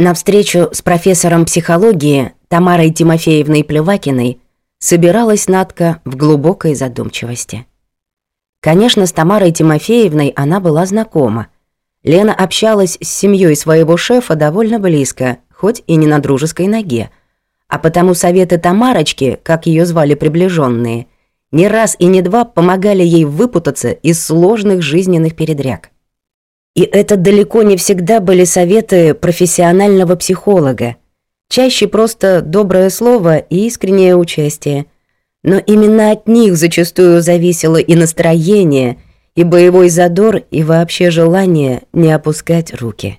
На встречу с профессором психологии Тамарой Тимофеевной Плевакиной собиралась Надка в глубокой задумчивости. Конечно, с Тамарой Тимофеевной она была знакома. Лена общалась с семьей своего шефа довольно близко, хоть и не на дружеской ноге. А потому советы Тамарочки, как ее звали приближенные, не раз и не два помогали ей выпутаться из сложных жизненных передряг. И это далеко не всегда были советы профессионального психолога. Чаще просто доброе слово и искреннее участие. Но именно от них зачастую зависело и настроение, и боевой задор, и вообще желание не опускать руки.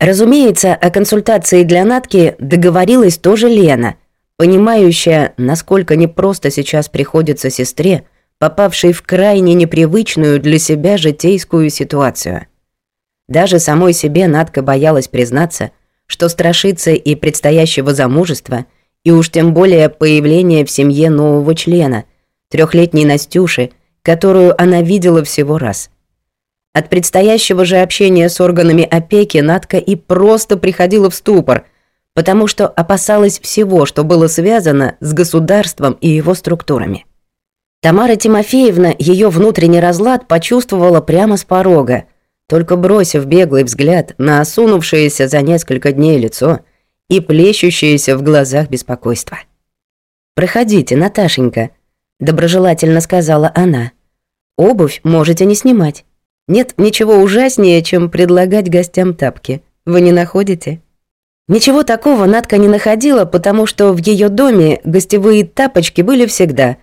Разумеется, о консультации для Натки договорилась тоже Лена, понимающая, насколько непросто сейчас приходится сестре, попавшей в крайне непривычную для себя житейскую ситуацию – даже самой себе Надка боялась признаться, что страшится и предстоящего замужества, и уж тем более появления в семье нового члена, трехлетней Настюши, которую она видела всего раз. От предстоящего же общения с органами опеки Надка и просто приходила в ступор, потому что опасалась всего, что было связано с государством и его структурами. Тамара Тимофеевна ее внутренний разлад почувствовала прямо с порога, только бросив беглый взгляд на осунувшееся за несколько дней лицо и плещущееся в глазах беспокойство. «Проходите, Наташенька», — доброжелательно сказала она. «Обувь можете не снимать. Нет ничего ужаснее, чем предлагать гостям тапки. Вы не находите?» Ничего такого Надка не находила, потому что в ее доме гостевые тапочки были всегда,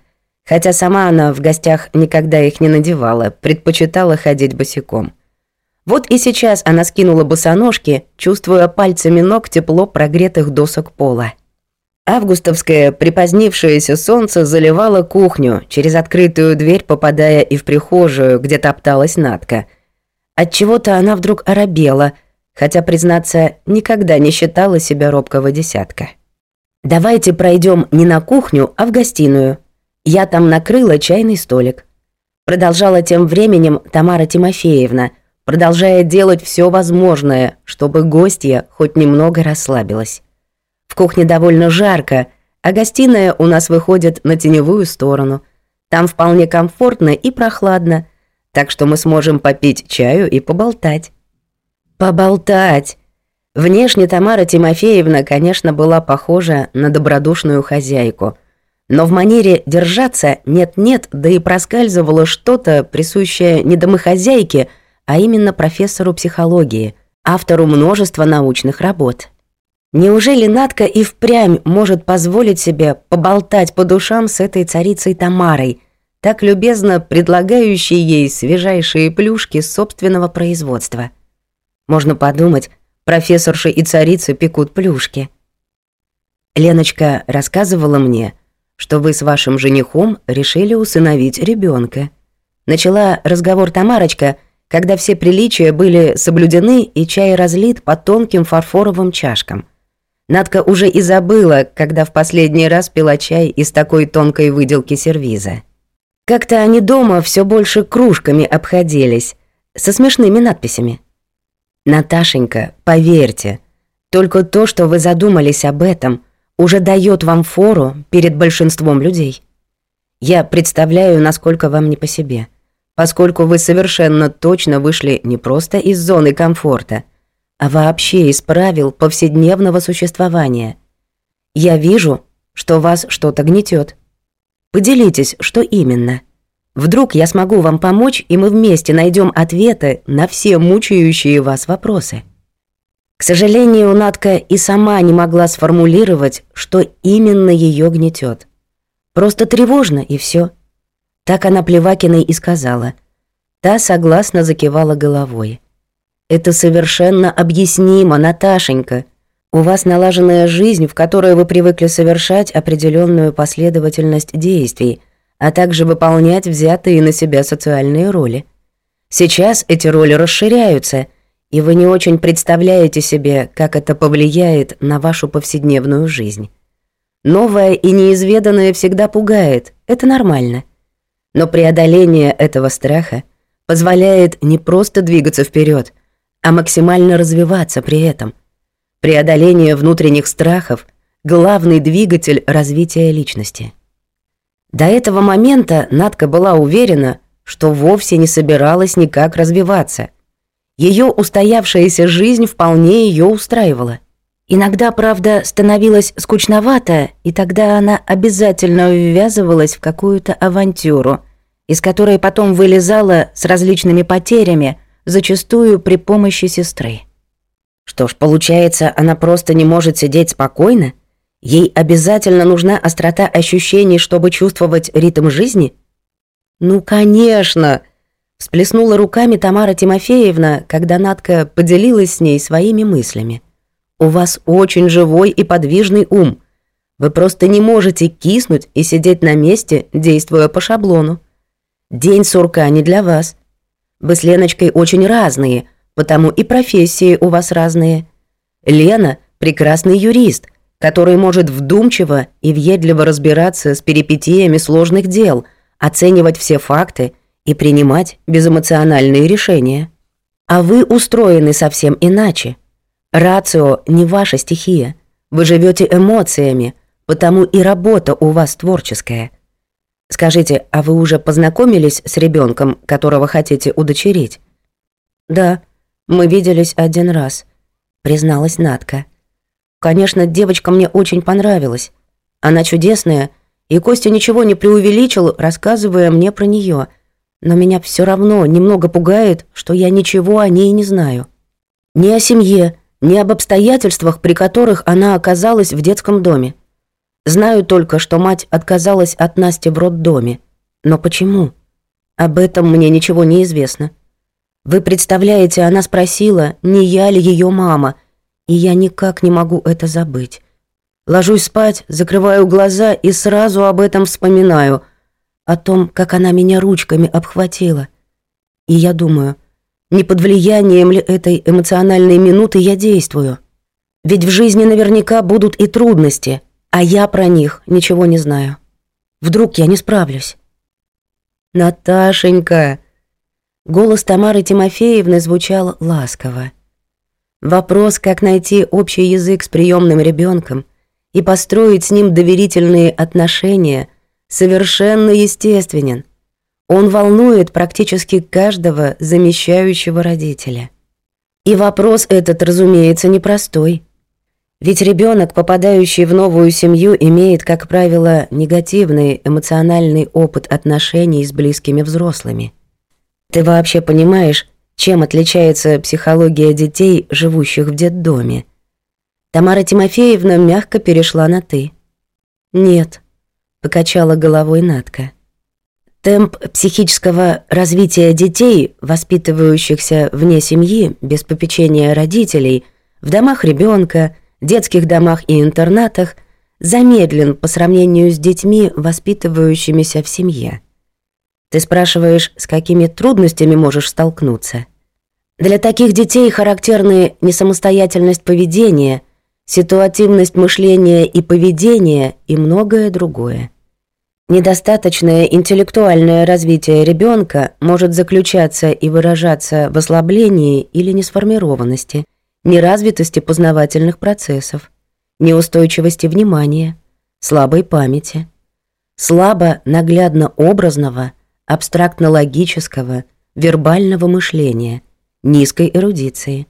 хотя сама она в гостях никогда их не надевала, предпочитала ходить босиком. Вот и сейчас она скинула босоножки, чувствуя пальцами ног тепло прогретых досок пола. Августовское припозднившееся солнце заливало кухню, через открытую дверь попадая и в прихожую, где топталась Натка. Отчего-то она вдруг оробела, хотя, признаться, никогда не считала себя робкого десятка. «Давайте пройдем не на кухню, а в гостиную. Я там накрыла чайный столик». Продолжала тем временем Тамара Тимофеевна – продолжая делать все возможное, чтобы гостья хоть немного расслабилась. В кухне довольно жарко, а гостиная у нас выходит на теневую сторону. Там вполне комфортно и прохладно, так что мы сможем попить чаю и поболтать. Поболтать! Внешне Тамара Тимофеевна, конечно, была похожа на добродушную хозяйку, но в манере держаться нет-нет, да и проскальзывало что-то, присущее не домохозяйке, а именно профессору психологии, автору множества научных работ. Неужели Надка и впрямь может позволить себе поболтать по душам с этой царицей Тамарой, так любезно предлагающей ей свежайшие плюшки собственного производства? Можно подумать, профессорши и царицы пекут плюшки. Леночка рассказывала мне, что вы с вашим женихом решили усыновить ребенка. Начала разговор Тамарочка – когда все приличия были соблюдены и чай разлит по тонким фарфоровым чашкам. Надка уже и забыла, когда в последний раз пила чай из такой тонкой выделки сервиза. Как-то они дома все больше кружками обходились, со смешными надписями. «Наташенька, поверьте, только то, что вы задумались об этом, уже дает вам фору перед большинством людей. Я представляю, насколько вам не по себе» поскольку вы совершенно точно вышли не просто из зоны комфорта, а вообще из правил повседневного существования. Я вижу, что вас что-то гнетет. Поделитесь, что именно. Вдруг я смогу вам помочь, и мы вместе найдем ответы на все мучающие вас вопросы. К сожалению, Надка и сама не могла сформулировать, что именно ее гнетет. Просто тревожно, и все. Так она Плевакиной и сказала. Та согласно закивала головой. «Это совершенно объяснимо, Наташенька. У вас налаженная жизнь, в которой вы привыкли совершать определенную последовательность действий, а также выполнять взятые на себя социальные роли. Сейчас эти роли расширяются, и вы не очень представляете себе, как это повлияет на вашу повседневную жизнь. Новое и неизведанное всегда пугает, это нормально. Но преодоление этого страха позволяет не просто двигаться вперед, а максимально развиваться при этом. Преодоление внутренних страхов – главный двигатель развития личности. До этого момента Надка была уверена, что вовсе не собиралась никак развиваться. Ее устоявшаяся жизнь вполне ее устраивала. Иногда, правда, становилось скучновато, и тогда она обязательно ввязывалась в какую-то авантюру, из которой потом вылезала с различными потерями, зачастую при помощи сестры. Что ж, получается, она просто не может сидеть спокойно? Ей обязательно нужна острота ощущений, чтобы чувствовать ритм жизни? Ну, конечно! Всплеснула руками Тамара Тимофеевна, когда Надка поделилась с ней своими мыслями. У вас очень живой и подвижный ум. Вы просто не можете киснуть и сидеть на месте, действуя по шаблону. День сурка не для вас. Вы с Леночкой очень разные — потому и профессии у вас разные. Лена – прекрасный юрист, который может вдумчиво и въедливо разбираться с перипетиями сложных дел, оценивать все факты и принимать безэмоциональные решения. А вы устроены совсем иначе. Рацио не ваша стихия. Вы живете эмоциями, потому и работа у вас творческая. Скажите, а вы уже познакомились с ребенком, которого хотите удочерить? Да, мы виделись один раз», — призналась Натка. «Конечно, девочка мне очень понравилась. Она чудесная, и Костя ничего не преувеличил, рассказывая мне про нее. Но меня все равно немного пугает, что я ничего о ней не знаю. Ни о семье, ни об обстоятельствах, при которых она оказалась в детском доме. Знаю только, что мать отказалась от Насти в роддоме. Но почему? Об этом мне ничего не известно. Вы представляете, она спросила, не я ли ее мама, и я никак не могу это забыть. Ложусь спать, закрываю глаза и сразу об этом вспоминаю, о том, как она меня ручками обхватила. И я думаю, не под влиянием ли этой эмоциональной минуты я действую? Ведь в жизни наверняка будут и трудности, а я про них ничего не знаю. Вдруг я не справлюсь. «Наташенька!» Голос Тамары Тимофеевны звучал ласково. Вопрос, как найти общий язык с приемным ребенком и построить с ним доверительные отношения, совершенно естественен. Он волнует практически каждого замещающего родителя. И вопрос этот, разумеется, непростой. Ведь ребенок, попадающий в новую семью, имеет, как правило, негативный эмоциональный опыт отношений с близкими взрослыми – ты вообще понимаешь, чем отличается психология детей, живущих в детдоме? Тамара Тимофеевна мягко перешла на «ты». «Нет», — покачала головой Натка. Темп психического развития детей, воспитывающихся вне семьи, без попечения родителей, в домах ребенка, детских домах и интернатах, замедлен по сравнению с детьми, воспитывающимися в семье. Ты спрашиваешь, с какими трудностями можешь столкнуться? Для таких детей характерны несамостоятельность поведения, ситуативность мышления и поведения и многое другое. Недостаточное интеллектуальное развитие ребенка может заключаться и выражаться в ослаблении или несформированности, неразвитости познавательных процессов, неустойчивости внимания, слабой памяти, слабо наглядно-образного – абстрактно-логического, вербального мышления, низкой эрудиции.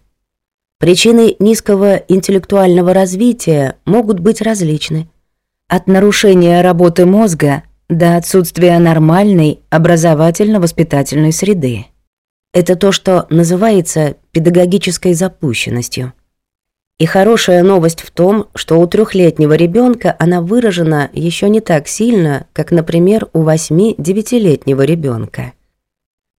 Причины низкого интеллектуального развития могут быть различны. От нарушения работы мозга до отсутствия нормальной образовательно-воспитательной среды. Это то, что называется педагогической запущенностью. И хорошая новость в том, что у трехлетнего ребенка она выражена еще не так сильно, как, например, у восьми-девятилетнего ребенка.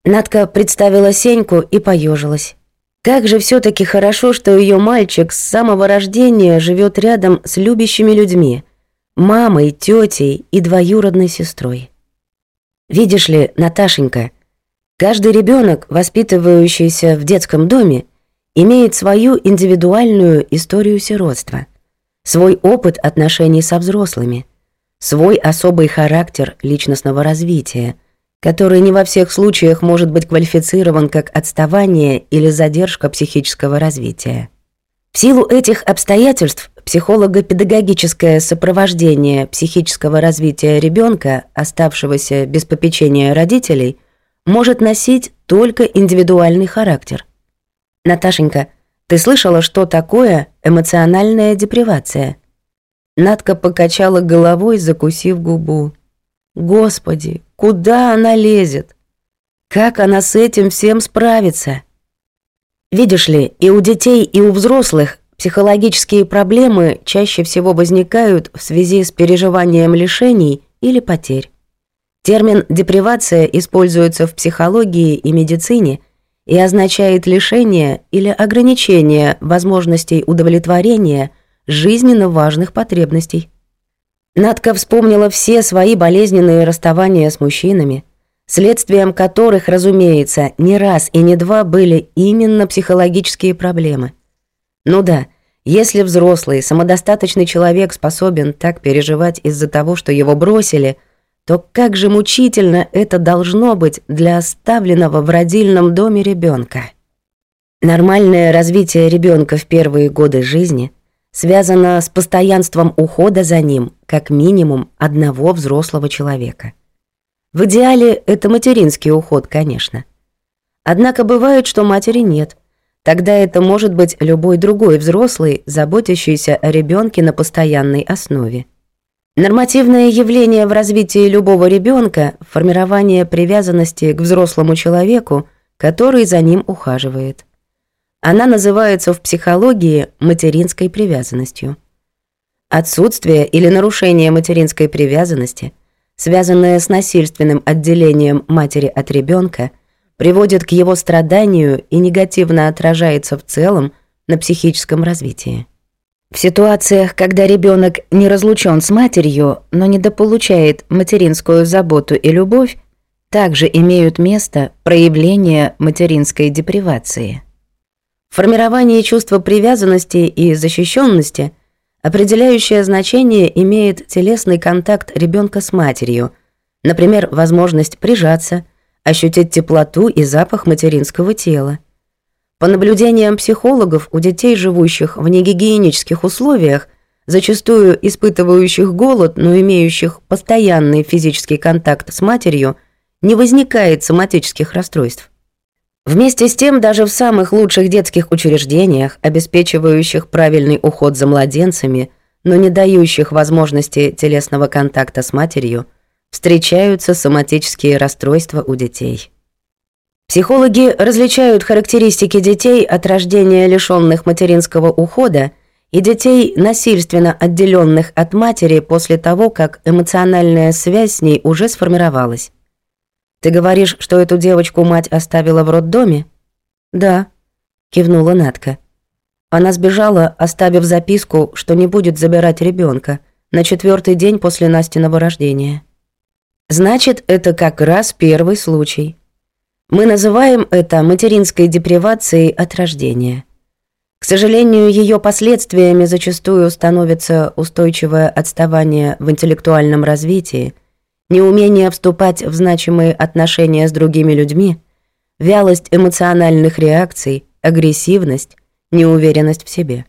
Надка представила Сеньку и поежилась. Как же все таки хорошо, что ее мальчик с самого рождения живет рядом с любящими людьми, мамой, тетей и двоюродной сестрой. Видишь ли, Наташенька, каждый ребенок, воспитывающийся в детском доме, имеет свою индивидуальную историю сиротства, свой опыт отношений со взрослыми, свой особый характер личностного развития, который не во всех случаях может быть квалифицирован как отставание или задержка психического развития. В силу этих обстоятельств психолого-педагогическое сопровождение психического развития ребенка, оставшегося без попечения родителей, может носить только индивидуальный характер. Наташенька, ты слышала, что такое эмоциональная депривация? Надка покачала головой, закусив губу. Господи, куда она лезет? Как она с этим всем справится? Видишь ли, и у детей, и у взрослых психологические проблемы чаще всего возникают в связи с переживанием лишений или потерь. Термин «депривация» используется в психологии и медицине и означает лишение или ограничение возможностей удовлетворения жизненно важных потребностей. Надка вспомнила все свои болезненные расставания с мужчинами – следствием которых, разумеется, не раз и не два были именно психологические проблемы. Ну да, если взрослый, самодостаточный человек способен так переживать из-за того, что его бросили, то как же мучительно это должно быть для оставленного в родильном доме ребенка. Нормальное развитие ребенка в первые годы жизни связано с постоянством ухода за ним как минимум одного взрослого человека – в идеале это материнский уход, конечно. Однако бывает, что матери нет. Тогда это может быть любой другой взрослый, заботящийся о ребенке на постоянной основе. Нормативное явление в развитии любого ребенка – формирование привязанности к взрослому человеку, который за ним ухаживает. Она называется в психологии материнской привязанностью. Отсутствие или нарушение материнской привязанности – связанное с насильственным отделением матери от ребенка, приводит к его страданию и негативно отражается в целом на психическом развитии. В ситуациях, когда ребенок не разлучен с матерью, но недополучает материнскую заботу и любовь, также имеют место проявления материнской депривации. Формирование чувства привязанности и защищенности – Определяющее значение имеет телесный контакт ребенка с матерью, например, возможность прижаться, ощутить теплоту и запах материнского тела. По наблюдениям психологов, у детей, живущих в негигиенических условиях, зачастую испытывающих голод, но имеющих постоянный физический контакт с матерью, не возникает соматических расстройств. Вместе с тем, даже в самых лучших детских учреждениях, обеспечивающих правильный уход за младенцами, но не дающих возможности телесного контакта с матерью, встречаются соматические расстройства у детей. Психологи различают характеристики детей от рождения лишённых материнского ухода и детей, насильственно отделенных от матери после того, как эмоциональная связь с ней уже сформировалась. Ты говоришь, что эту девочку мать оставила в роддоме? Да, кивнула Натка. Она сбежала, оставив записку, что не будет забирать ребенка на четвертый день после Настиного рождения. Значит, это как раз первый случай. Мы называем это материнской депривацией от рождения. К сожалению, ее последствиями зачастую становится устойчивое отставание в интеллектуальном развитии – неумение вступать в значимые отношения с другими людьми, вялость эмоциональных реакций, агрессивность, неуверенность в себе.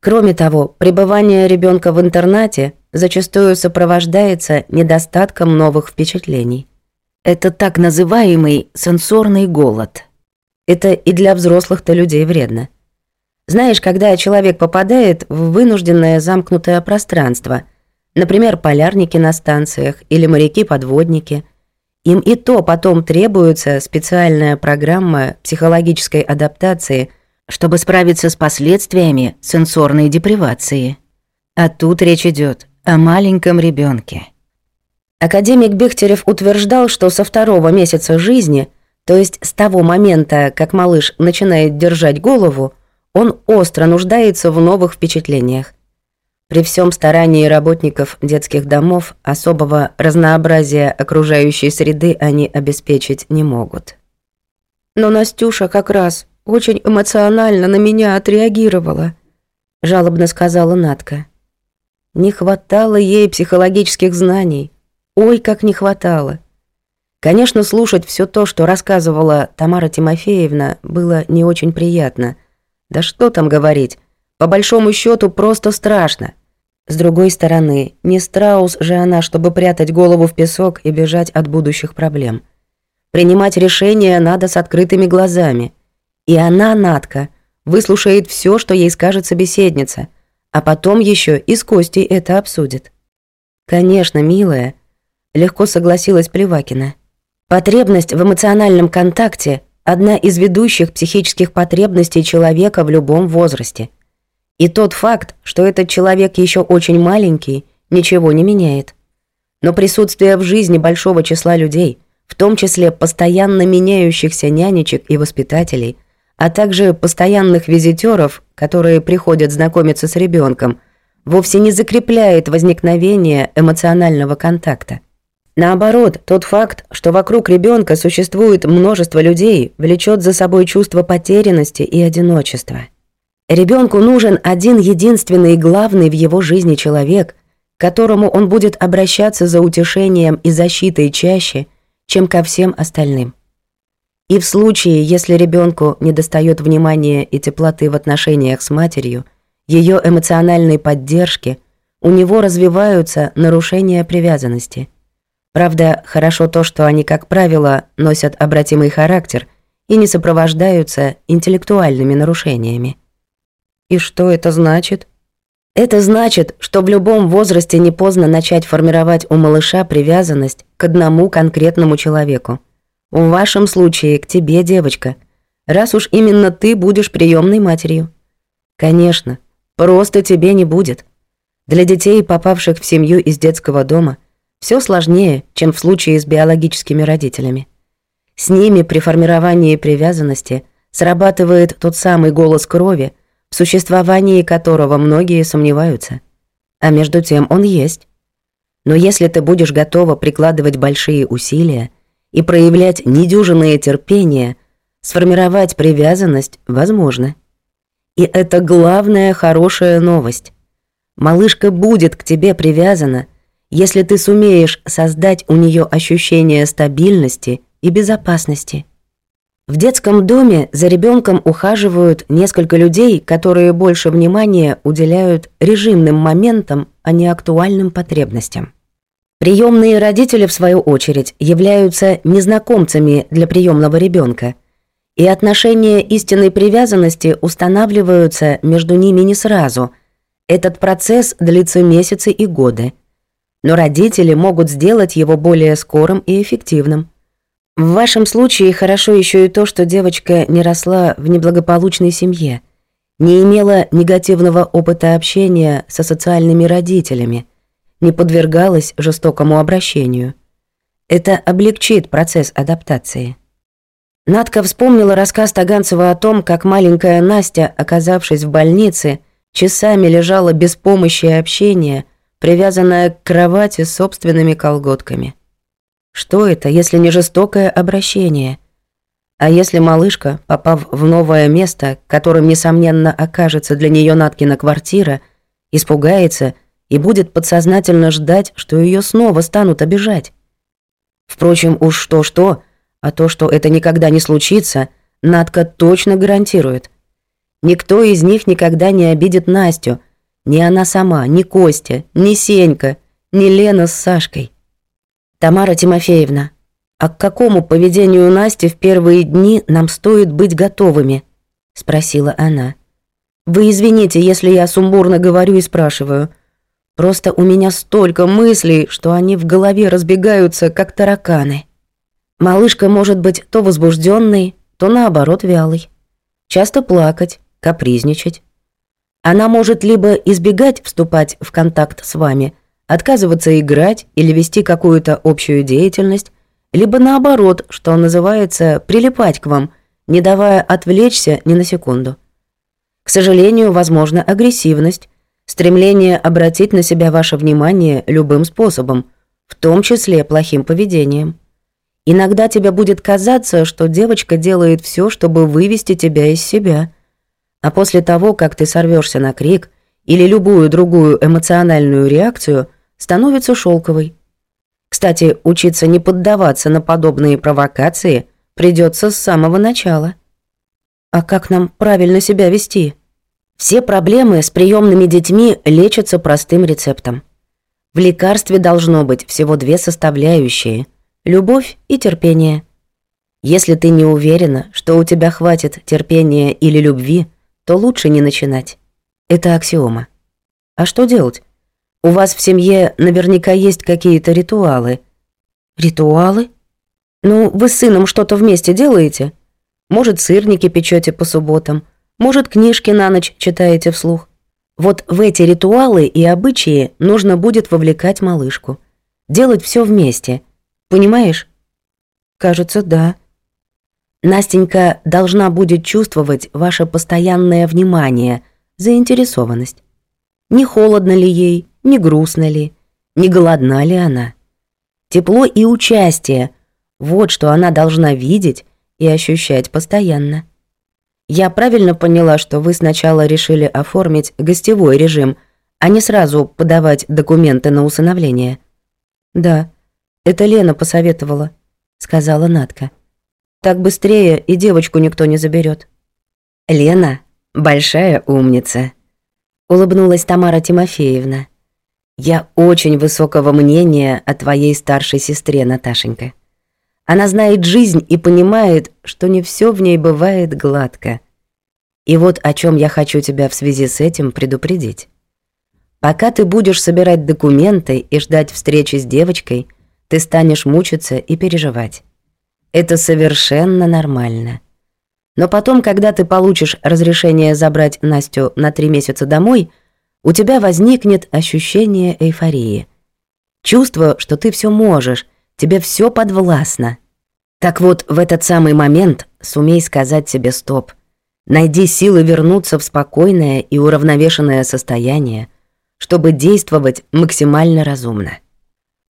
Кроме того, пребывание ребенка в интернате зачастую сопровождается недостатком новых впечатлений. Это так называемый сенсорный голод. Это и для взрослых-то людей вредно. Знаешь, когда человек попадает в вынужденное замкнутое пространство – Например, полярники на станциях или моряки-подводники. Им и то потом требуется специальная программа психологической адаптации, чтобы справиться с последствиями сенсорной депривации. А тут речь идет о маленьком ребенке. Академик Бехтерев утверждал, что со второго месяца жизни, то есть с того момента, как малыш начинает держать голову, он остро нуждается в новых впечатлениях. При всем старании работников детских домов особого разнообразия окружающей среды они обеспечить не могут. Но Настюша как раз очень эмоционально на меня отреагировала, жалобно сказала Натка. Не хватало ей психологических знаний. Ой, как не хватало. Конечно, слушать все то, что рассказывала Тамара Тимофеевна, было не очень приятно. Да что там говорить, По большому счету просто страшно. С другой стороны, не страус же она, чтобы прятать голову в песок и бежать от будущих проблем. Принимать решения надо с открытыми глазами. И она, Натка, выслушает все, что ей скажет собеседница, а потом еще и с Костей это обсудит. «Конечно, милая», — легко согласилась Плевакина. «Потребность в эмоциональном контакте — одна из ведущих психических потребностей человека в любом возрасте — и тот факт, что этот человек еще очень маленький, ничего не меняет. Но присутствие в жизни большого числа людей, в том числе постоянно меняющихся нянечек и воспитателей, а также постоянных визитеров, которые приходят знакомиться с ребенком, вовсе не закрепляет возникновение эмоционального контакта. Наоборот, тот факт, что вокруг ребенка существует множество людей, влечет за собой чувство потерянности и одиночества. Ребенку нужен один единственный и главный в его жизни человек, к которому он будет обращаться за утешением и защитой чаще, чем ко всем остальным. И в случае, если ребенку недостает внимания и теплоты в отношениях с матерью, ее эмоциональной поддержки, у него развиваются нарушения привязанности. Правда, хорошо то, что они, как правило, носят обратимый характер и не сопровождаются интеллектуальными нарушениями. И что это значит? Это значит, что в любом возрасте не поздно начать формировать у малыша привязанность к одному конкретному человеку. В вашем случае к тебе, девочка, раз уж именно ты будешь приемной матерью. Конечно, просто тебе не будет. Для детей, попавших в семью из детского дома, все сложнее, чем в случае с биологическими родителями. С ними при формировании привязанности срабатывает тот самый голос крови, в существовании которого многие сомневаются. А между тем он есть. Но если ты будешь готова прикладывать большие усилия и проявлять недюжинное терпение, сформировать привязанность возможно. И это главная хорошая новость. Малышка будет к тебе привязана, если ты сумеешь создать у нее ощущение стабильности и безопасности. В детском доме за ребенком ухаживают несколько людей, которые больше внимания уделяют режимным моментам, а не актуальным потребностям. Приемные родители, в свою очередь, являются незнакомцами для приемного ребенка, и отношения истинной привязанности устанавливаются между ними не сразу. Этот процесс длится месяцы и годы. Но родители могут сделать его более скорым и эффективным. В вашем случае хорошо еще и то, что девочка не росла в неблагополучной семье, не имела негативного опыта общения со социальными родителями, не подвергалась жестокому обращению. Это облегчит процесс адаптации. Надка вспомнила рассказ Таганцева о том, как маленькая Настя, оказавшись в больнице, часами лежала без помощи и общения, привязанная к кровати собственными колготками. Что это, если не жестокое обращение? А если малышка, попав в новое место, которым, несомненно, окажется для нее Наткина квартира, испугается и будет подсознательно ждать, что ее снова станут обижать? Впрочем, уж что-что, а то, что это никогда не случится, Натка точно гарантирует. Никто из них никогда не обидит Настю, ни она сама, ни Костя, ни Сенька, ни Лена с Сашкой. «Тамара Тимофеевна, а к какому поведению Насти в первые дни нам стоит быть готовыми?» — спросила она. «Вы извините, если я сумбурно говорю и спрашиваю. Просто у меня столько мыслей, что они в голове разбегаются, как тараканы. Малышка может быть то возбужденной, то наоборот вялой. Часто плакать, капризничать. Она может либо избегать вступать в контакт с вами, отказываться играть или вести какую-то общую деятельность, либо наоборот, что называется, прилипать к вам, не давая отвлечься ни на секунду. К сожалению, возможна агрессивность, стремление обратить на себя ваше внимание любым способом, в том числе плохим поведением. Иногда тебе будет казаться, что девочка делает все, чтобы вывести тебя из себя. А после того, как ты сорвешься на крик или любую другую эмоциональную реакцию – становится шелковой. Кстати, учиться не поддаваться на подобные провокации придется с самого начала. А как нам правильно себя вести? Все проблемы с приемными детьми лечатся простым рецептом. В лекарстве должно быть всего две составляющие – любовь и терпение. Если ты не уверена, что у тебя хватит терпения или любви, то лучше не начинать. Это аксиома. А что делать? У вас в семье наверняка есть какие-то ритуалы. Ритуалы? Ну, вы с сыном что-то вместе делаете? Может, сырники печете по субботам, может, книжки на ночь читаете вслух. Вот в эти ритуалы и обычаи нужно будет вовлекать малышку. Делать все вместе. Понимаешь? Кажется, да. Настенька должна будет чувствовать ваше постоянное внимание, заинтересованность. Не холодно ли ей, не грустно ли, не голодна ли она. Тепло и участие – вот что она должна видеть и ощущать постоянно. Я правильно поняла, что вы сначала решили оформить гостевой режим, а не сразу подавать документы на усыновление? Да, это Лена посоветовала, сказала Натка. Так быстрее и девочку никто не заберет. Лена большая умница, улыбнулась Тамара Тимофеевна. Я очень высокого мнения о твоей старшей сестре, Наташенька. Она знает жизнь и понимает, что не все в ней бывает гладко. И вот о чем я хочу тебя в связи с этим предупредить. Пока ты будешь собирать документы и ждать встречи с девочкой, ты станешь мучиться и переживать. Это совершенно нормально. Но потом, когда ты получишь разрешение забрать Настю на три месяца домой, у тебя возникнет ощущение эйфории. Чувство, что ты все можешь, тебе все подвластно. Так вот, в этот самый момент сумей сказать себе «стоп». Найди силы вернуться в спокойное и уравновешенное состояние, чтобы действовать максимально разумно.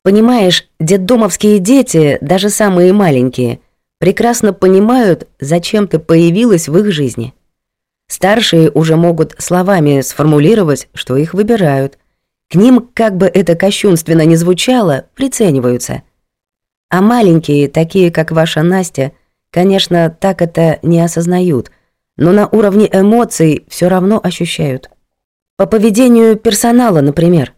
Понимаешь, детдомовские дети, даже самые маленькие, прекрасно понимают, зачем ты появилась в их жизни. Старшие уже могут словами сформулировать, что их выбирают. К ним, как бы это кощунственно ни звучало, прицениваются – а маленькие, такие как ваша Настя, конечно, так это не осознают, но на уровне эмоций все равно ощущают. По поведению персонала, например.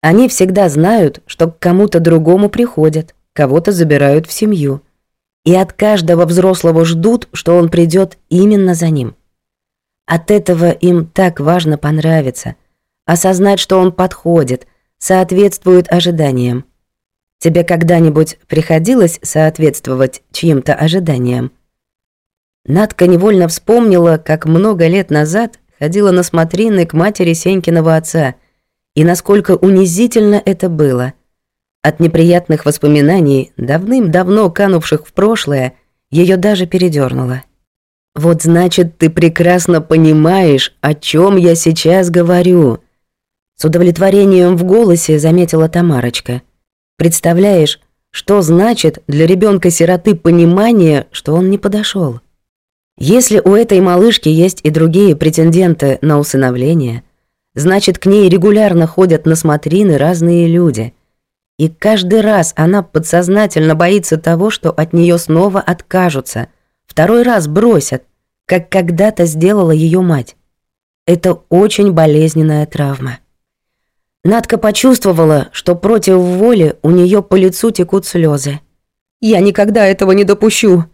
Они всегда знают, что к кому-то другому приходят, кого-то забирают в семью. И от каждого взрослого ждут, что он придет именно за ним. От этого им так важно понравиться, осознать, что он подходит, соответствует ожиданиям. Тебе когда-нибудь приходилось соответствовать чьим-то ожиданиям? Надка невольно вспомнила, как много лет назад ходила на смотрины к матери Сенькиного отца, и насколько унизительно это было. От неприятных воспоминаний, давным-давно канувших в прошлое, ее даже передернуло. «Вот значит, ты прекрасно понимаешь, о чем я сейчас говорю», с удовлетворением в голосе заметила Тамарочка – Представляешь, что значит для ребенка сироты понимание, что он не подошел? Если у этой малышки есть и другие претенденты на усыновление, значит, к ней регулярно ходят на смотрины разные люди. И каждый раз она подсознательно боится того, что от нее снова откажутся, второй раз бросят, как когда-то сделала ее мать. Это очень болезненная травма. Надка почувствовала, что против воли у нее по лицу текут слезы. «Я никогда этого не допущу!»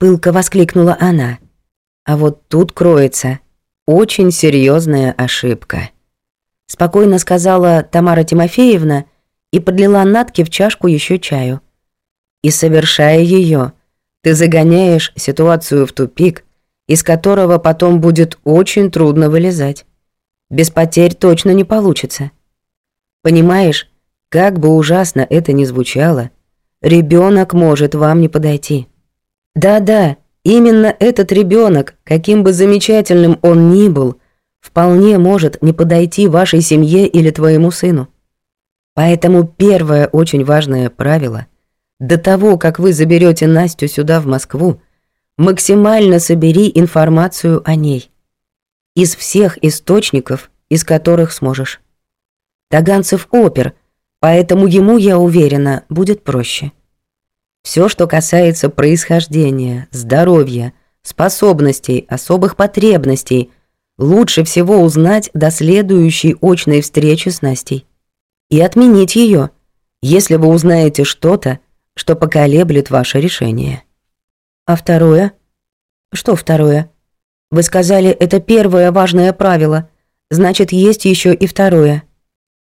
Пылко воскликнула она. А вот тут кроется очень серьезная ошибка. Спокойно сказала Тамара Тимофеевна и подлила Натке в чашку еще чаю. И совершая ее, ты загоняешь ситуацию в тупик, из которого потом будет очень трудно вылезать. Без потерь точно не получится. Понимаешь, как бы ужасно это ни звучало, ребенок может вам не подойти. Да-да, именно этот ребенок, каким бы замечательным он ни был, вполне может не подойти вашей семье или твоему сыну. Поэтому первое очень важное правило – до того, как вы заберете Настю сюда, в Москву, максимально собери информацию о ней. Из всех источников, из которых сможешь. Таганцев опер, поэтому ему, я уверена, будет проще. Все, что касается происхождения, здоровья, способностей, особых потребностей, лучше всего узнать до следующей очной встречи с Настей и отменить ее, если вы узнаете что-то, что поколеблет ваше решение. А второе? Что второе? Вы сказали, это первое важное правило, значит, есть еще и второе.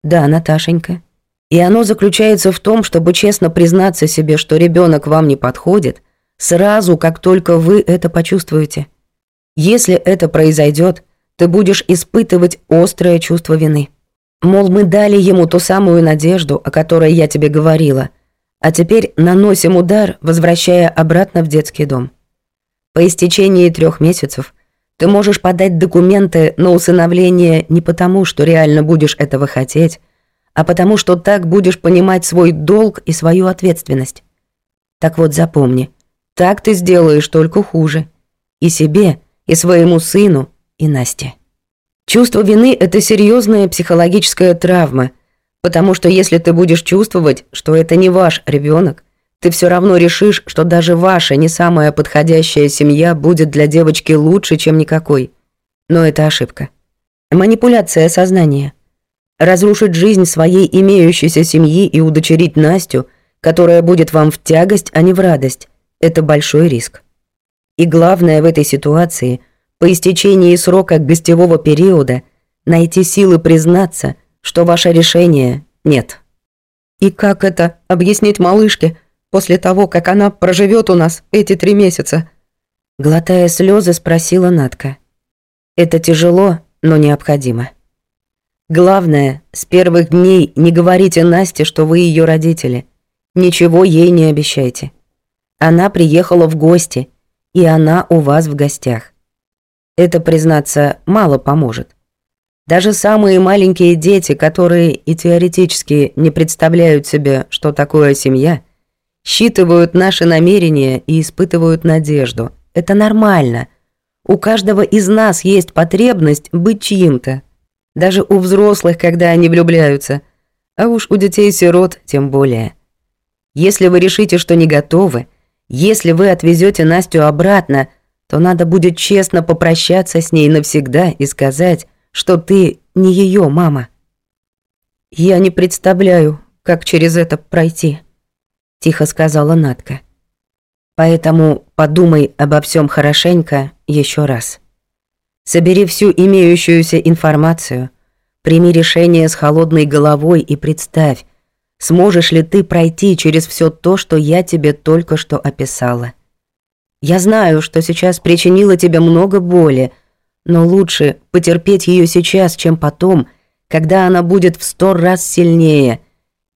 Да, Наташенька. И оно заключается в том, чтобы честно признаться себе, что ребенок вам не подходит, сразу, как только вы это почувствуете. Если это произойдет, ты будешь испытывать острое чувство вины. Мол, мы дали ему ту самую надежду, о которой я тебе говорила, а теперь наносим удар, возвращая обратно в детский дом. По истечении трех месяцев ты можешь подать документы на усыновление не потому, что реально будешь этого хотеть, а потому что так будешь понимать свой долг и свою ответственность. Так вот запомни, так ты сделаешь только хуже. И себе, и своему сыну, и Насте. Чувство вины – это серьезная психологическая травма, потому что если ты будешь чувствовать, что это не ваш ребенок, ты все равно решишь, что даже ваша не самая подходящая семья будет для девочки лучше, чем никакой. Но это ошибка. Манипуляция сознания. Разрушить жизнь своей имеющейся семьи и удочерить Настю, которая будет вам в тягость, а не в радость, это большой риск. И главное в этой ситуации – по истечении срока гостевого периода найти силы признаться, что ваше решение нет. И как это объяснить малышке после того, как она проживет у нас эти три месяца? Глотая слезы, спросила Натка. Это тяжело, но необходимо. Главное, с первых дней не говорите Насте, что вы ее родители. Ничего ей не обещайте. Она приехала в гости, и она у вас в гостях. Это, признаться, мало поможет. Даже самые маленькие дети, которые и теоретически не представляют себе, что такое семья, считывают наши намерения и испытывают надежду. Это нормально. У каждого из нас есть потребность быть чьим-то. Даже у взрослых, когда они влюбляются. А уж у детей-сирот тем более. Если вы решите, что не готовы, если вы отвезете Настю обратно – то надо будет честно попрощаться с ней навсегда и сказать, что ты не ее мама. Я не представляю, как через это пройти, тихо сказала Натка. Поэтому подумай обо всем хорошенько еще раз. Собери всю имеющуюся информацию, прими решение с холодной головой и представь, сможешь ли ты пройти через все то, что я тебе только что описала. Я знаю, что сейчас причинила тебе много боли, но лучше потерпеть ее сейчас, чем потом, когда она будет в сто раз сильнее,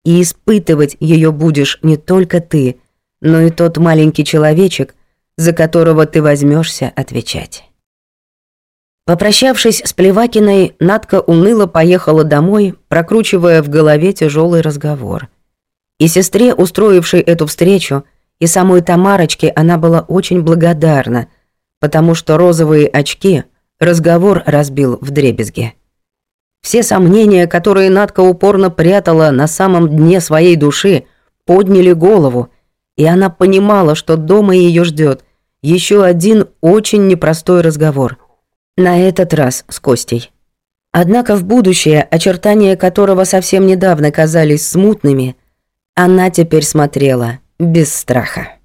и испытывать ее будешь не только ты, но и тот маленький человечек, за которого ты возьмешься отвечать. Попрощавшись с Плевакиной, Надка уныло поехала домой, прокручивая в голове тяжелый разговор. И сестре, устроившей эту встречу, и самой Тамарочке она была очень благодарна, потому что розовые очки разговор разбил в дребезге. Все сомнения, которые Надка упорно прятала на самом дне своей души, подняли голову, и она понимала, что дома ее ждет еще один очень непростой разговор. На этот раз с Костей. Однако в будущее, очертания которого совсем недавно казались смутными, она теперь смотрела без страха.